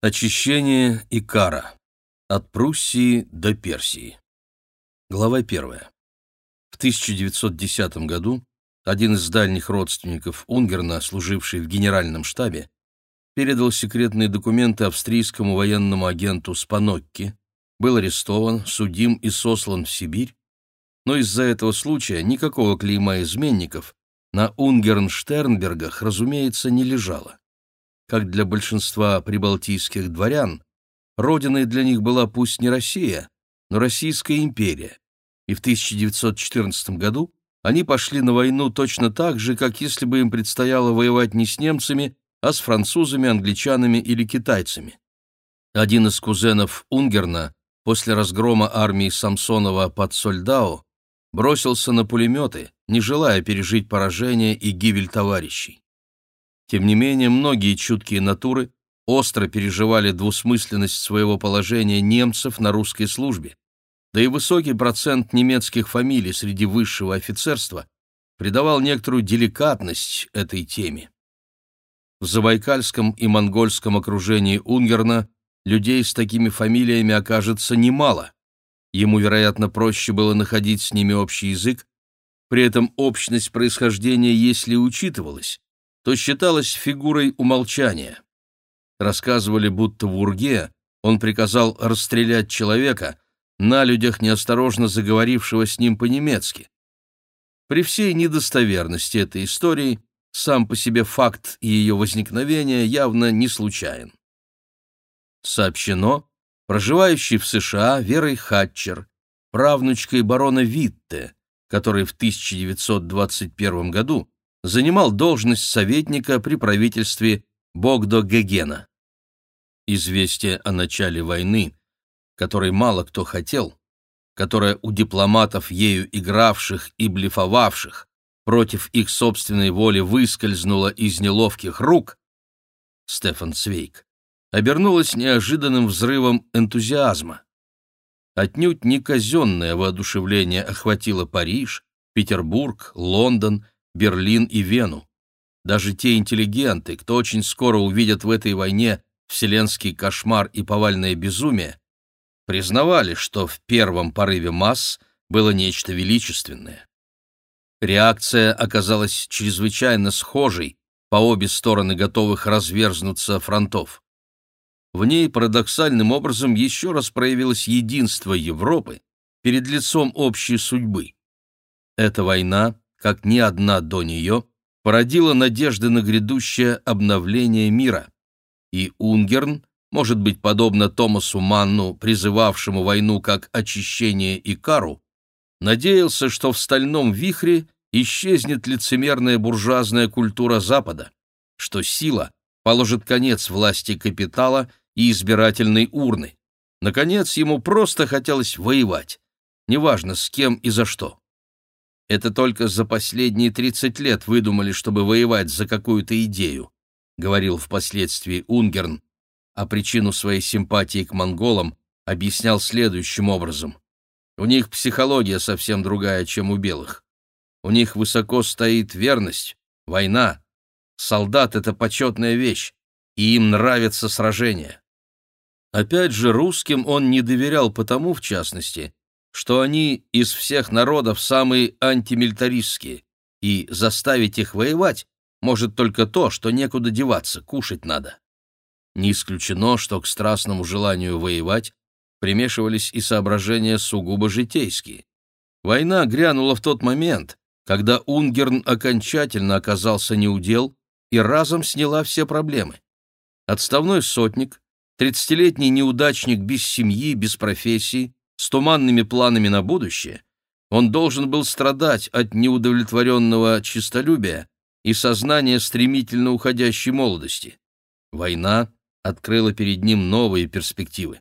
Очищение и кара. От Пруссии до Персии. Глава 1. В 1910 году один из дальних родственников Унгерна, служивший в генеральном штабе, передал секретные документы австрийскому военному агенту Спанокки, был арестован, судим и сослан в Сибирь, но из-за этого случая никакого клейма изменников на Унгерн-Штернбергах, разумеется, не лежало. Как для большинства прибалтийских дворян, родиной для них была пусть не Россия, но Российская империя, и в 1914 году они пошли на войну точно так же, как если бы им предстояло воевать не с немцами, а с французами, англичанами или китайцами. Один из кузенов Унгерна после разгрома армии Самсонова под Сольдау бросился на пулеметы, не желая пережить поражение и гибель товарищей. Тем не менее, многие чуткие натуры остро переживали двусмысленность своего положения немцев на русской службе, да и высокий процент немецких фамилий среди высшего офицерства придавал некоторую деликатность этой теме. В Забайкальском и Монгольском окружении Унгерна людей с такими фамилиями окажется немало. Ему, вероятно, проще было находить с ними общий язык, при этом общность происхождения, если учитывалась, то считалось фигурой умолчания. Рассказывали, будто в Урге он приказал расстрелять человека, на людях неосторожно заговорившего с ним по-немецки. При всей недостоверности этой истории сам по себе факт ее возникновения явно не случайен. Сообщено, проживающий в США Верой Хатчер, правнучкой барона Витте, который в 1921 году занимал должность советника при правительстве Богдо Гегена. Известие о начале войны, которой мало кто хотел, которая у дипломатов ею игравших и блефовавших против их собственной воли выскользнула из неловких рук, Стефан Цвейк, обернулась неожиданным взрывом энтузиазма. Отнюдь не казенное воодушевление охватило Париж, Петербург, Лондон, Берлин и Вену. Даже те интеллигенты, кто очень скоро увидят в этой войне вселенский кошмар и повальное безумие, признавали, что в первом порыве масс было нечто величественное. Реакция оказалась чрезвычайно схожей по обе стороны готовых разверзнуться фронтов. В ней парадоксальным образом еще раз проявилось единство Европы перед лицом общей судьбы. Эта война как ни одна до нее, породила надежды на грядущее обновление мира. И Унгерн, может быть, подобно Томасу Манну, призывавшему войну как очищение и кару, надеялся, что в стальном вихре исчезнет лицемерная буржуазная культура Запада, что сила положит конец власти капитала и избирательной урны. Наконец, ему просто хотелось воевать, неважно с кем и за что. Это только за последние 30 лет выдумали, чтобы воевать за какую-то идею, говорил впоследствии Унгерн, а причину своей симпатии к монголам объяснял следующим образом. У них психология совсем другая, чем у белых. У них высоко стоит верность, война. Солдат — это почетная вещь, и им нравится сражение. Опять же, русским он не доверял потому, в частности, что они из всех народов самые антимилитаристские, и заставить их воевать может только то, что некуда деваться, кушать надо. Не исключено, что к страстному желанию воевать примешивались и соображения сугубо житейские. Война грянула в тот момент, когда Унгерн окончательно оказался неудел и разом сняла все проблемы. Отставной сотник, тридцатилетний неудачник без семьи, без профессии, с туманными планами на будущее, он должен был страдать от неудовлетворенного честолюбия и сознания стремительно уходящей молодости. Война открыла перед ним новые перспективы.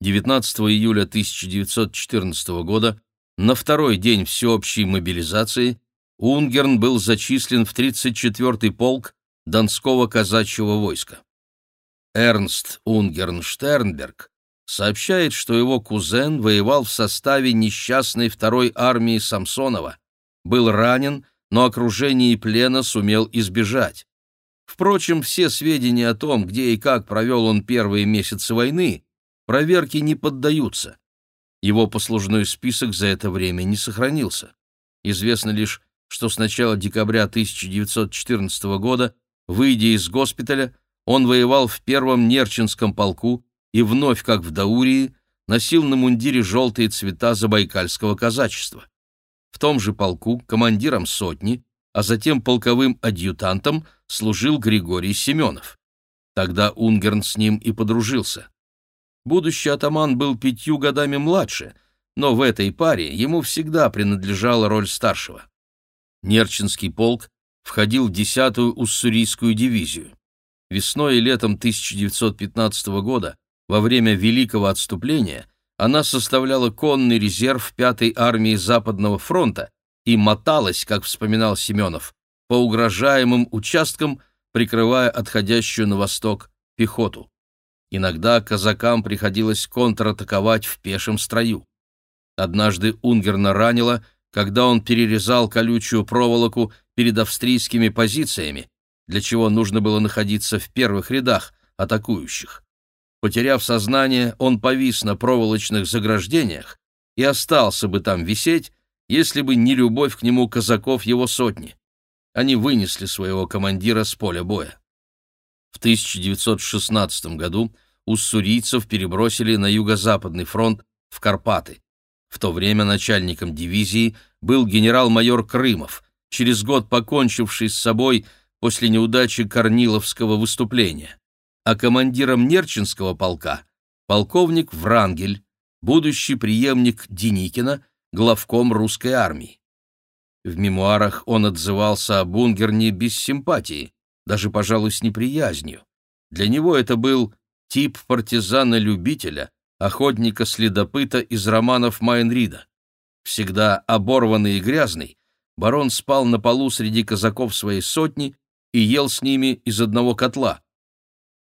19 июля 1914 года, на второй день всеобщей мобилизации, Унгерн был зачислен в 34-й полк Донского казачьего войска. Эрнст Унгерн Штернберг сообщает, что его кузен воевал в составе несчастной второй армии Самсонова, был ранен, но окружение и плена сумел избежать. Впрочем, все сведения о том, где и как провел он первые месяцы войны, проверке не поддаются. Его послужной список за это время не сохранился. Известно лишь, что с начала декабря 1914 года, выйдя из госпиталя, он воевал в первом Нерчинском полку и вновь, как в Даурии, носил на мундире желтые цвета забайкальского казачества. В том же полку командиром сотни, а затем полковым адъютантом служил Григорий Семенов. Тогда Унгерн с ним и подружился. Будущий атаман был пятью годами младше, но в этой паре ему всегда принадлежала роль старшего. Нерчинский полк входил в 10-ю уссурийскую дивизию. Весной и летом 1915 года, во время Великого отступления, она составляла конный резерв 5-й армии Западного фронта и моталась, как вспоминал Семенов, по угрожаемым участкам, прикрывая отходящую на восток пехоту. Иногда казакам приходилось контратаковать в пешем строю. Однажды Унгерна ранило, когда он перерезал колючую проволоку перед австрийскими позициями, для чего нужно было находиться в первых рядах атакующих. Потеряв сознание, он повис на проволочных заграждениях и остался бы там висеть, если бы не любовь к нему казаков его сотни. Они вынесли своего командира с поля боя. В 1916 году уссурийцев перебросили на юго-западный фронт в Карпаты. В то время начальником дивизии был генерал-майор Крымов, через год покончивший с собой после неудачи Корниловского выступления, а командиром Нерчинского полка — полковник Врангель, будущий преемник Деникина, главком русской армии. В мемуарах он отзывался о Бунгерне без симпатии, даже, пожалуй, с неприязнью. Для него это был тип партизана-любителя, охотника-следопыта из романов Майнрида. Всегда оборванный и грязный, барон спал на полу среди казаков своей сотни и ел с ними из одного котла.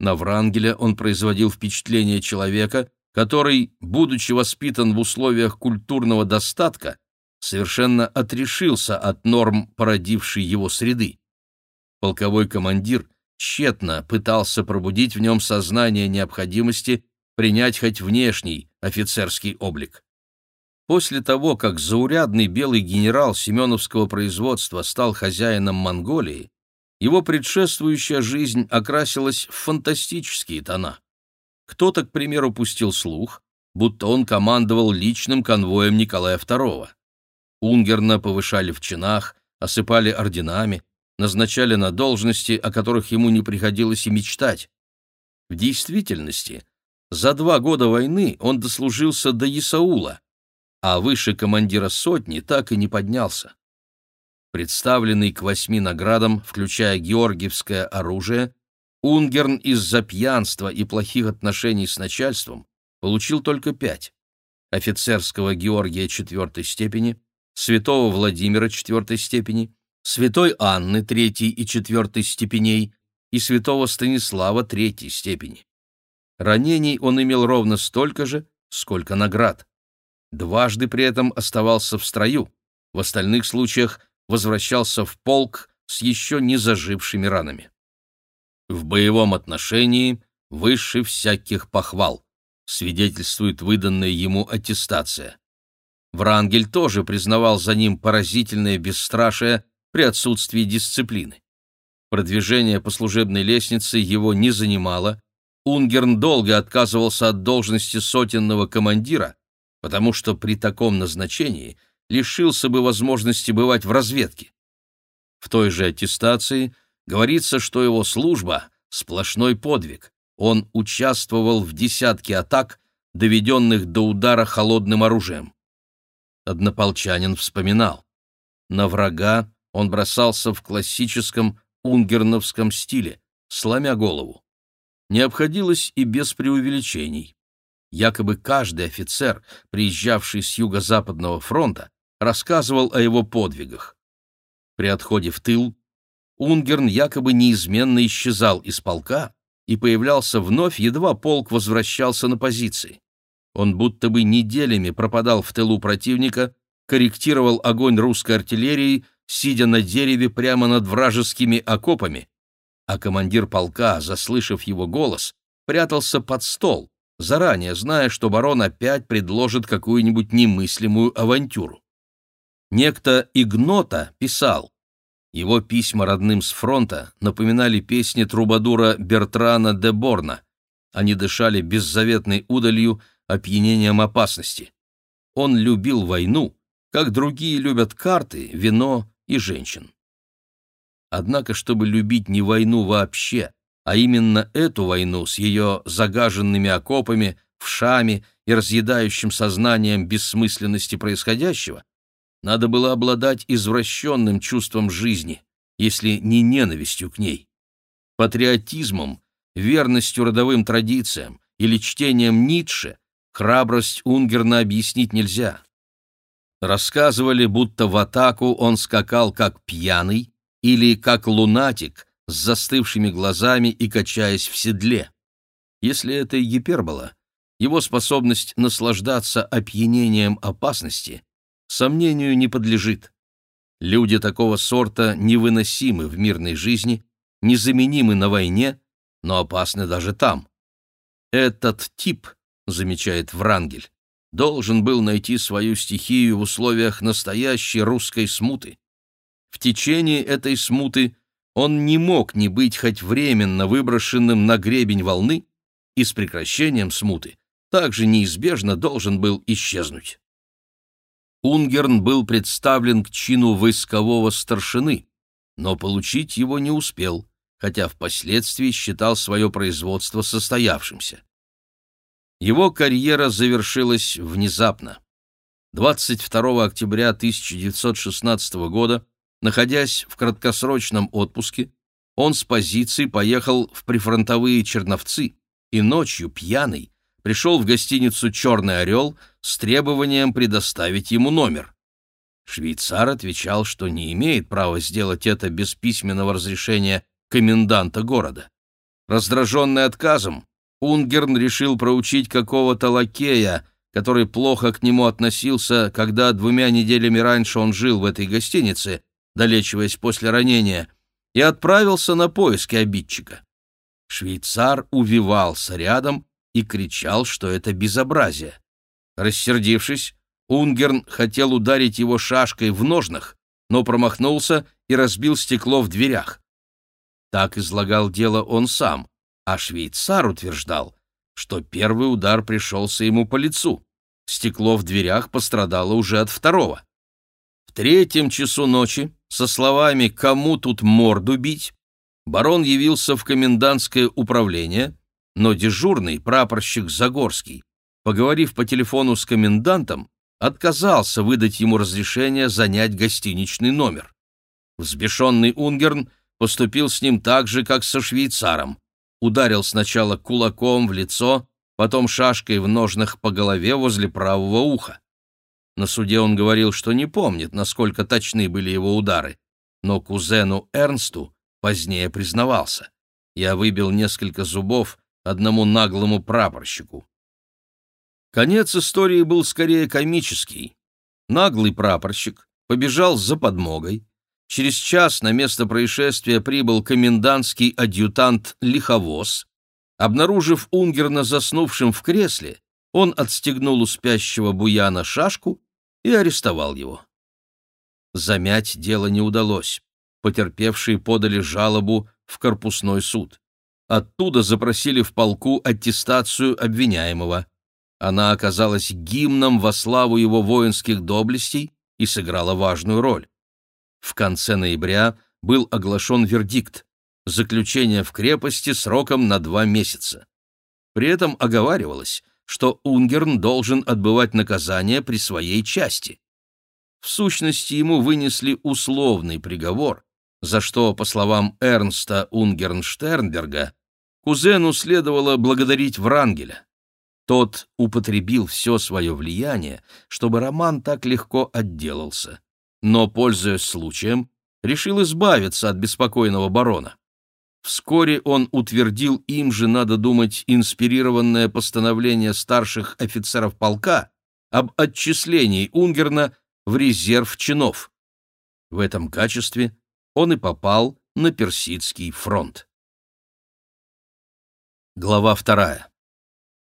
На Врангеля он производил впечатление человека, который, будучи воспитан в условиях культурного достатка, совершенно отрешился от норм, породившей его среды. Полковой командир тщетно пытался пробудить в нем сознание необходимости принять хоть внешний офицерский облик. После того, как заурядный белый генерал Семеновского производства стал хозяином Монголии, его предшествующая жизнь окрасилась в фантастические тона. Кто-то, к примеру, пустил слух, будто он командовал личным конвоем Николая II. Унгерна повышали в чинах, осыпали орденами, назначали на должности, о которых ему не приходилось и мечтать. В действительности, за два года войны он дослужился до Исаула, а выше командира сотни так и не поднялся. Представленный к восьми наградам, включая георгиевское оружие, Унгерн из-за пьянства и плохих отношений с начальством получил только пять. Офицерского Георгия четвертой степени, святого Владимира четвертой степени, святой Анны третьей и четвертой степеней и святого Станислава третьей степени. Ранений он имел ровно столько же, сколько наград. Дважды при этом оставался в строю, в остальных случаях возвращался в полк с еще не зажившими ранами в боевом отношении выше всяких похвал, свидетельствует выданная ему аттестация. Врангель тоже признавал за ним поразительное бесстрашие при отсутствии дисциплины. Продвижение по служебной лестнице его не занимало, Унгерн долго отказывался от должности сотенного командира, потому что при таком назначении лишился бы возможности бывать в разведке. В той же аттестации Говорится, что его служба — сплошной подвиг. Он участвовал в десятке атак, доведенных до удара холодным оружием. Однополчанин вспоминал. На врага он бросался в классическом унгерновском стиле, сломя голову. Не обходилось и без преувеличений. Якобы каждый офицер, приезжавший с юго-западного фронта, рассказывал о его подвигах. При отходе в тыл Унгерн якобы неизменно исчезал из полка и появлялся вновь, едва полк возвращался на позиции. Он будто бы неделями пропадал в тылу противника, корректировал огонь русской артиллерии, сидя на дереве прямо над вражескими окопами, а командир полка, заслышав его голос, прятался под стол, заранее зная, что барон опять предложит какую-нибудь немыслимую авантюру. Некто Игнота писал, его письма родным с фронта напоминали песни трубадура Бертрана де Борна. Они дышали беззаветной удалью, опьянением опасности. Он любил войну, как другие любят карты, вино и женщин. Однако, чтобы любить не войну вообще, а именно эту войну с ее загаженными окопами, вшами и разъедающим сознанием бессмысленности происходящего, надо было обладать извращенным чувством жизни, если не ненавистью к ней. Патриотизмом, верностью родовым традициям или чтением Ницше храбрость Унгерна объяснить нельзя. Рассказывали, будто в атаку он скакал как пьяный или как лунатик с застывшими глазами и качаясь в седле. Если это гипербола, его способность наслаждаться опьянением опасности сомнению не подлежит. Люди такого сорта невыносимы в мирной жизни, незаменимы на войне, но опасны даже там. Этот тип, замечает Врангель, должен был найти свою стихию в условиях настоящей русской смуты. В течение этой смуты он не мог не быть хоть временно выброшенным на гребень волны и с прекращением смуты также неизбежно должен был исчезнуть. Унгерн был представлен к чину войскового старшины, но получить его не успел, хотя впоследствии считал свое производство состоявшимся. Его карьера завершилась внезапно. 22 октября 1916 года, находясь в краткосрочном отпуске, он с позиции поехал в прифронтовые Черновцы и ночью, пьяный, пришел в гостиницу «Черный орел» с требованием предоставить ему номер. Швейцар отвечал, что не имеет права сделать это без письменного разрешения коменданта города. Раздраженный отказом, Унгерн решил проучить какого-то лакея, который плохо к нему относился, когда двумя неделями раньше он жил в этой гостинице, долечиваясь после ранения, и отправился на поиски обидчика. Швейцар увивался рядом и кричал, что это безобразие. Рассердившись, Унгерн хотел ударить его шашкой в ножнах, но промахнулся и разбил стекло в дверях. Так излагал дело он сам, а швейцар утверждал, что первый удар пришелся ему по лицу. Стекло в дверях пострадало уже от второго. В третьем часу ночи, со словами «Кому тут морду бить?», барон явился в комендантское управление, но дежурный, прапорщик Загорский, поговорив по телефону с комендантом, отказался выдать ему разрешение занять гостиничный номер. Взбешенный Унгерн поступил с ним так же, как со швейцаром. Ударил сначала кулаком в лицо, потом шашкой в ножнах по голове возле правого уха. На суде он говорил, что не помнит, насколько точны были его удары, но кузену Эрнсту позднее признавался. Я выбил несколько зубов одному наглому прапорщику. Конец истории был скорее комический. Наглый прапорщик побежал за подмогой. Через час на место происшествия прибыл комендантский адъютант Лиховоз. Обнаружив Унгерна заснувшим в кресле, он отстегнул у спящего буяна шашку и арестовал его. Замять дело не удалось. Потерпевшие подали жалобу в корпусной суд. Оттуда запросили в полку аттестацию обвиняемого. Она оказалась гимном во славу его воинских доблестей и сыграла важную роль. В конце ноября был оглашен вердикт – заключение в крепости сроком на два месяца. При этом оговаривалось, что Унгерн должен отбывать наказание при своей части. В сущности, ему вынесли условный приговор, за что, по словам Эрнста Унгернштернберга, кузену следовало благодарить Врангеля. Тот употребил все свое влияние, чтобы Роман так легко отделался. Но, пользуясь случаем, решил избавиться от беспокойного барона. Вскоре он утвердил им же, надо думать, инспирированное постановление старших офицеров полка об отчислении Унгерна в резерв чинов. В этом качестве он и попал на Персидский фронт. Глава вторая.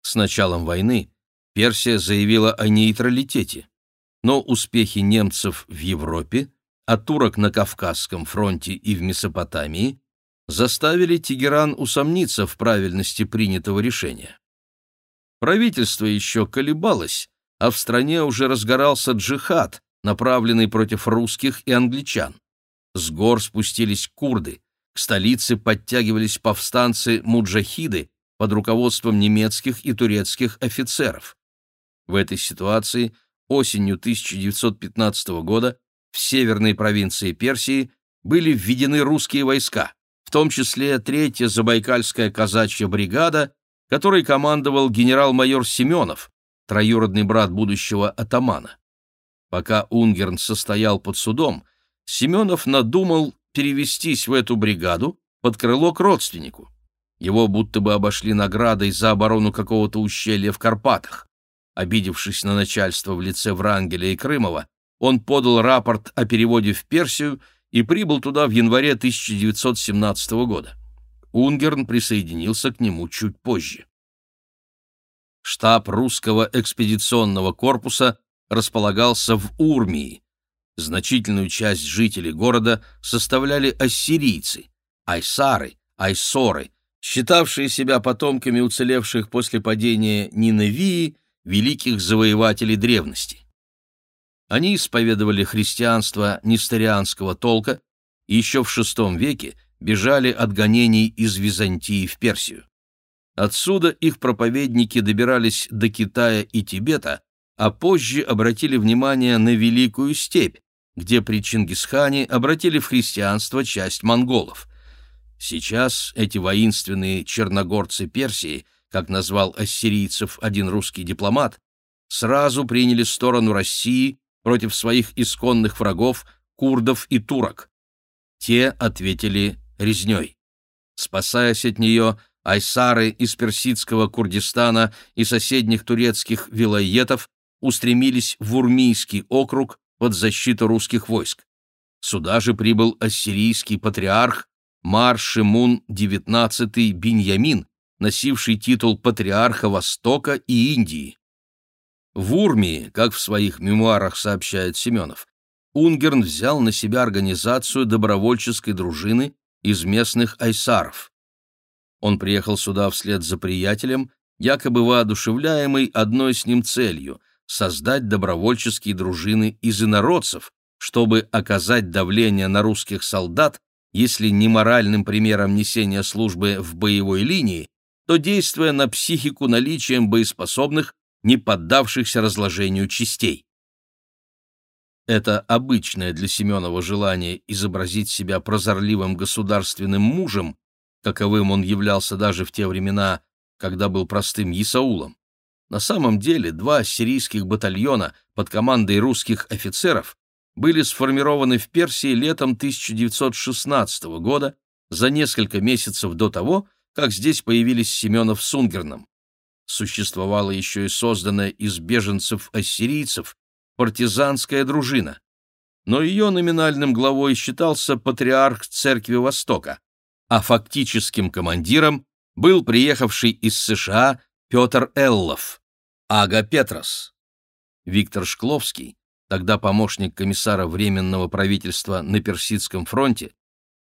С началом войны Персия заявила о нейтралитете, но успехи немцев в Европе, а турок на Кавказском фронте и в Месопотамии заставили Тегеран усомниться в правильности принятого решения. Правительство еще колебалось, а в стране уже разгорался джихад, направленный против русских и англичан. С гор спустились курды, к столице подтягивались повстанцы-муджахиды под руководством немецких и турецких офицеров. В этой ситуации осенью 1915 года в северной провинции Персии были введены русские войска, в том числе третья Забайкальская казачья бригада, которой командовал генерал-майор Семенов, троюродный брат будущего атамана. Пока Унгерн состоял под судом, Семенов надумал перевестись в эту бригаду под крыло к родственнику. Его будто бы обошли наградой за оборону какого-то ущелья в Карпатах. Обидевшись на начальство в лице Врангеля и Крымова, он подал рапорт о переводе в Персию и прибыл туда в январе 1917 года. Унгерн присоединился к нему чуть позже. Штаб русского экспедиционного корпуса располагался в Урмии, Значительную часть жителей города составляли ассирийцы, айсары, айсоры, считавшие себя потомками уцелевших после падения Ниневии великих завоевателей древности. Они исповедовали христианство несторианского толка и еще в VI веке бежали от гонений из Византии в Персию. Отсюда их проповедники добирались до Китая и Тибета, а позже обратили внимание на Великую степь, где при Чингисхане обратили в христианство часть монголов. Сейчас эти воинственные черногорцы Персии, как назвал ассирийцев один русский дипломат, сразу приняли сторону России против своих исконных врагов, курдов и турок. Те ответили резней. Спасаясь от нее, айсары из персидского Курдистана и соседних турецких вилайетов устремились в Урмийский округ, под защиту русских войск. Сюда же прибыл ассирийский патриарх Мар Шимун XIX Биньямин, носивший титул патриарха Востока и Индии. В Урмии, как в своих мемуарах сообщает Семенов, Унгерн взял на себя организацию добровольческой дружины из местных айсаров. Он приехал сюда вслед за приятелем, якобы воодушевляемый одной с ним целью создать добровольческие дружины из инородцев, чтобы оказать давление на русских солдат, если не моральным примером несения службы в боевой линии, то действуя на психику наличием боеспособных, не поддавшихся разложению частей. Это обычное для Семенова желание изобразить себя прозорливым государственным мужем, каковым он являлся даже в те времена, когда был простым Исаулом, на самом деле два сирийских батальона под командой русских офицеров были сформированы в Персии летом 1916 года, за несколько месяцев до того, как здесь появились Семенов с Унгерном. Существовала еще и созданная из беженцев-ассирийцев партизанская дружина, но ее номинальным главой считался патриарх Церкви Востока, а фактическим командиром был приехавший из США Петр Эллов, Ага Петрос, Виктор Шкловский, тогда помощник комиссара Временного правительства на Персидском фронте,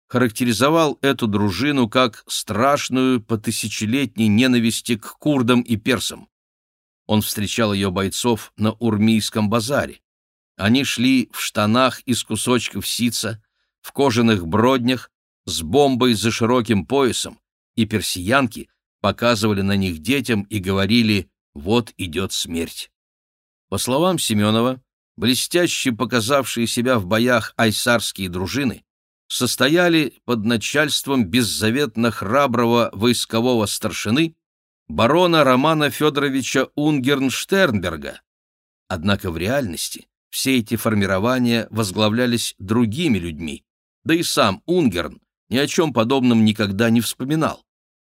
характеризовал эту дружину как страшную по тысячелетней ненависти к курдам и персам. Он встречал ее бойцов на Урмийском базаре. Они шли в штанах из кусочков сица, в кожаных броднях, с бомбой за широким поясом, и персиянки показывали на них детям и говорили «вот идет смерть». По словам Семенова, блестяще показавшие себя в боях айсарские дружины состояли под начальством беззаветно храброго войскового старшины барона Романа Федоровича Унгернштернберга. Однако в реальности все эти формирования возглавлялись другими людьми, да и сам Унгерн ни о чем подобном никогда не вспоминал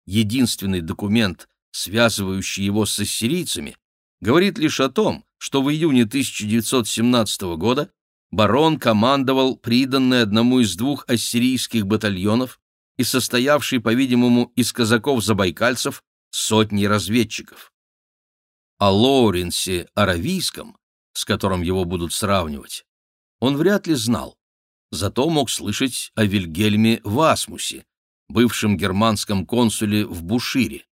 единственный документ, связывающий его с ассирийцами, говорит лишь о том, что в июне 1917 года барон командовал приданный одному из двух ассирийских батальонов и состоявший, по-видимому, из казаков-забайкальцев сотней разведчиков. О Лоуренсе Аравийском, с которым его будут сравнивать, он вряд ли знал, зато мог слышать о Вильгельме Васмусе, бывшем германском консуле в Бушире.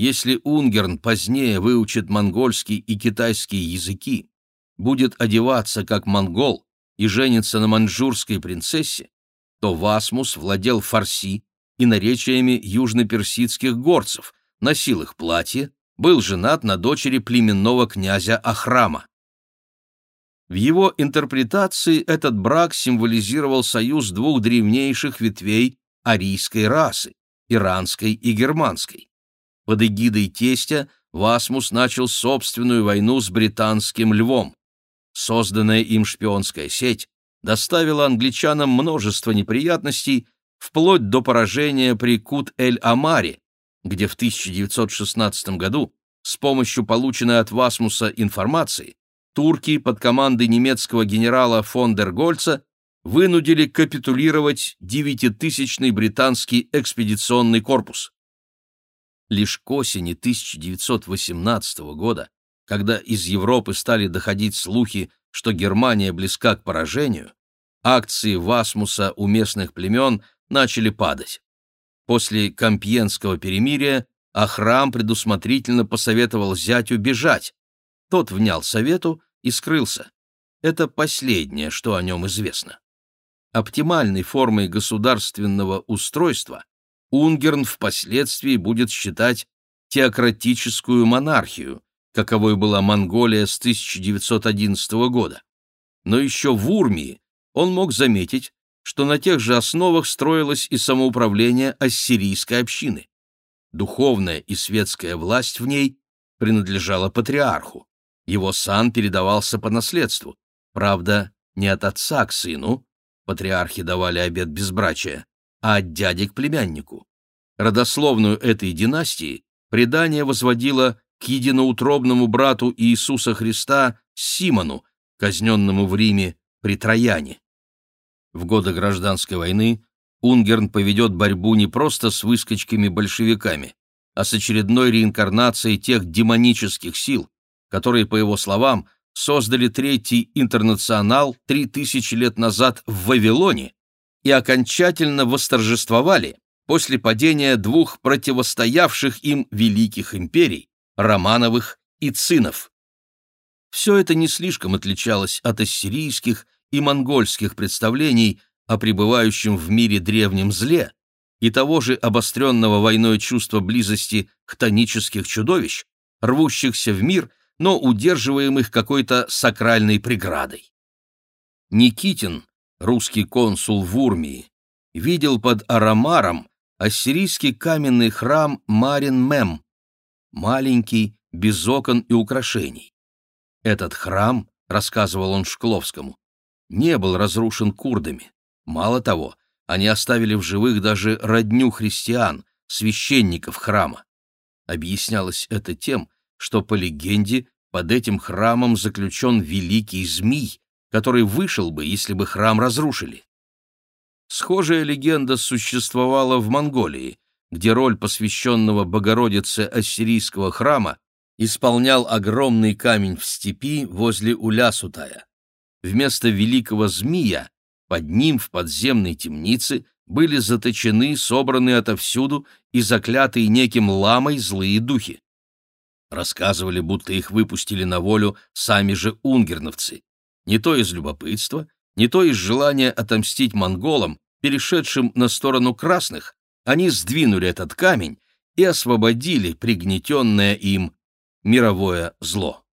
Если Унгерн позднее выучит монгольский и китайский языки, будет одеваться как монгол и женится на маньчжурской принцессе, то Васмус владел фарси и наречиями южно-персидских горцев, носил их платье, был женат на дочери племенного князя Ахрама. В его интерпретации этот брак символизировал союз двух древнейших ветвей арийской расы – иранской и германской. Под эгидой тестя Васмус начал собственную войну с британским львом. Созданная им шпионская сеть доставила англичанам множество неприятностей, вплоть до поражения при Кут-эль-Амаре, где в 1916 году с помощью полученной от Васмуса информации турки под командой немецкого генерала фон дер Гольца вынудили капитулировать девятитысячный британский экспедиционный корпус. Лишь к осени 1918 года, когда из Европы стали доходить слухи, что Германия близка к поражению, акции Васмуса у местных племен начали падать. После Компьенского перемирия Ахрам предусмотрительно посоветовал зятю бежать. Тот внял совету и скрылся. Это последнее, что о нем известно. Оптимальной формой государственного устройства Унгерн впоследствии будет считать теократическую монархию, каковой была Монголия с 1911 года. Но еще в Урмии он мог заметить, что на тех же основах строилось и самоуправление ассирийской общины. Духовная и светская власть в ней принадлежала патриарху. Его сан передавался по наследству, правда, не от отца к сыну, патриархи давали обет безбрачия, а от дяди к племяннику. Родословную этой династии предание возводило к единоутробному брату Иисуса Христа Симону, казненному в Риме при Трояне. В годы гражданской войны Унгерн поведет борьбу не просто с выскочками-большевиками, а с очередной реинкарнацией тех демонических сил, которые, по его словам, создали Третий интернационал три тысячи лет назад в Вавилоне и окончательно восторжествовали после падения двух противостоявших им великих империй – Романовых и Цинов. Все это не слишком отличалось от ассирийских и монгольских представлений о пребывающем в мире древнем зле и того же обостренного войной чувства близости хтонических чудовищ, рвущихся в мир – но удерживаемых какой-то сакральной преградой. Никитин, русский консул в Урмии, видел под Арамаром ассирийский каменный храм Марин-Мем, маленький, без окон и украшений. Этот храм, рассказывал он Шкловскому, не был разрушен курдами. Мало того, они оставили в живых даже родню христиан, священников храма. Объяснялось это тем, что, по легенде, под этим храмом заключен великий змей, который вышел бы, если бы храм разрушили. Схожая легенда существовала в Монголии, где роль посвященного Богородице ассирийского храма исполнял огромный камень в степи возле Улясутая. Вместо великого змея под ним в подземной темнице были заточены, собранные отовсюду и заклятые неким ламой злые духи. Рассказывали, будто их выпустили на волю сами же унгерновцы. Не то из любопытства, не то из желания отомстить монголам, перешедшим на сторону красных, они сдвинули этот камень и освободили пригнетенное им мировое зло.